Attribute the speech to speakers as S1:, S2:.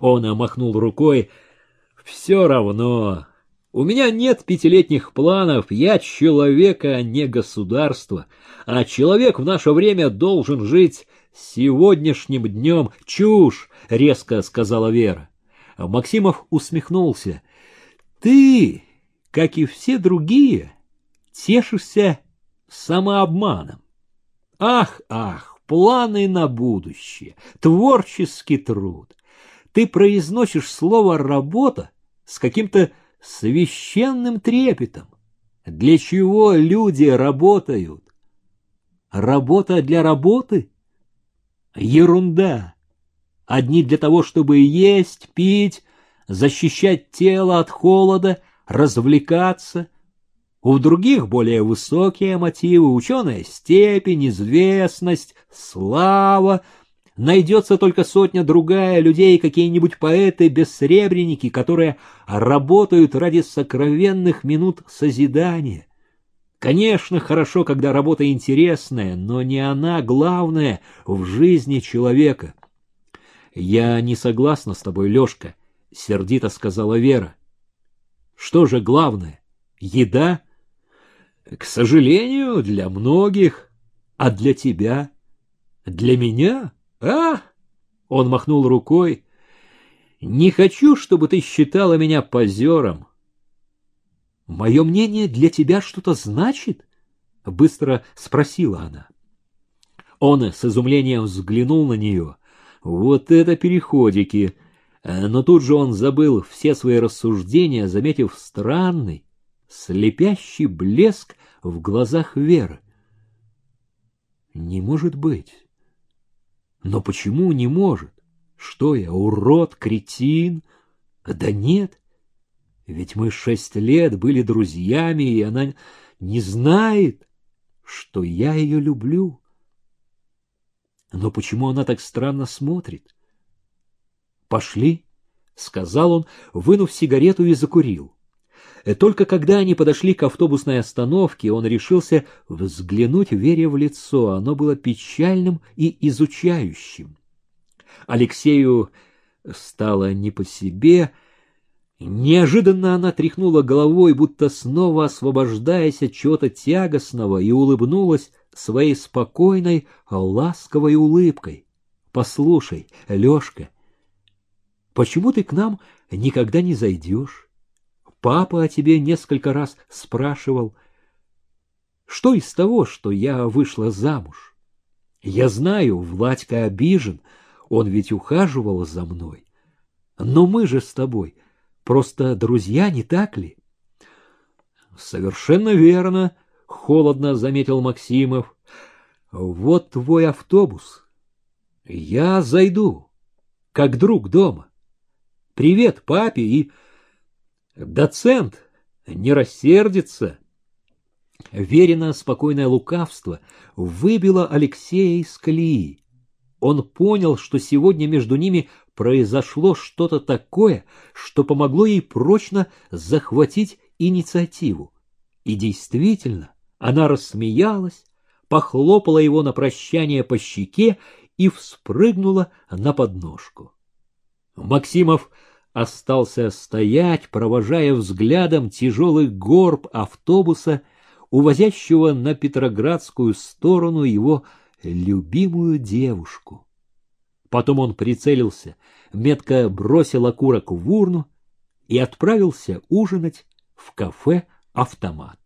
S1: Он махнул рукой. Все равно. У меня нет пятилетних планов. Я человек, а не государство. А человек в наше время должен жить сегодняшним днем. Чушь, резко сказала Вера. Максимов усмехнулся. Ты, как и все другие, тешишься самообманом. Ах, ах, планы на будущее, творческий труд. Ты произносишь слово «работа» с каким-то священным трепетом. Для чего люди работают? Работа для работы? Ерунда. Одни для того, чтобы есть, пить, защищать тело от холода, развлекаться. У других более высокие мотивы, ученая степень, известность, слава — Найдется только сотня другая людей, какие-нибудь поэты-бессребреники, которые работают ради сокровенных минут созидания. Конечно, хорошо, когда работа интересная, но не она главная в жизни человека. Я не согласна с тобой, Лёшка, сердито сказала Вера. Что же главное? Еда? К сожалению, для многих. А для тебя? Для меня? «А?» — он махнул рукой. «Не хочу, чтобы ты считала меня позером». «Мое мнение для тебя что-то значит?» — быстро спросила она. Он с изумлением взглянул на нее. «Вот это переходики!» Но тут же он забыл все свои рассуждения, заметив странный, слепящий блеск в глазах Веры. «Не может быть!» Но почему не может? Что я, урод, кретин? Да нет. Ведь мы шесть лет были друзьями, и она не знает, что я ее люблю. Но почему она так странно смотрит? «Пошли», — сказал он, вынув сигарету и закурил. Э, только когда они подошли к автобусной остановке, он решился взглянуть Вере в лицо. Оно было печальным и изучающим. Алексею стало не по себе. Неожиданно она тряхнула головой, будто снова освобождаясь от чего-то тягостного, и улыбнулась своей спокойной, ласковой улыбкой. — Послушай, Лешка, почему ты к нам никогда не зайдешь? Папа о тебе несколько раз спрашивал. Что из того, что я вышла замуж? Я знаю, Владька обижен, он ведь ухаживал за мной. Но мы же с тобой просто друзья, не так ли? Совершенно верно, холодно заметил Максимов. Вот твой автобус. Я зайду, как друг дома. Привет папе и Доцент не рассердится. Верено спокойное лукавство выбило Алексея из колеи. Он понял, что сегодня между ними произошло что-то такое, что помогло ей прочно захватить инициативу. И действительно, она рассмеялась, похлопала его на прощание по щеке и вспрыгнула на подножку. Максимов остался стоять, провожая взглядом тяжелый горб автобуса, увозящего на Петроградскую сторону его любимую девушку. Потом он прицелился, метко бросил окурок в урну и отправился ужинать в кафе «Автомат».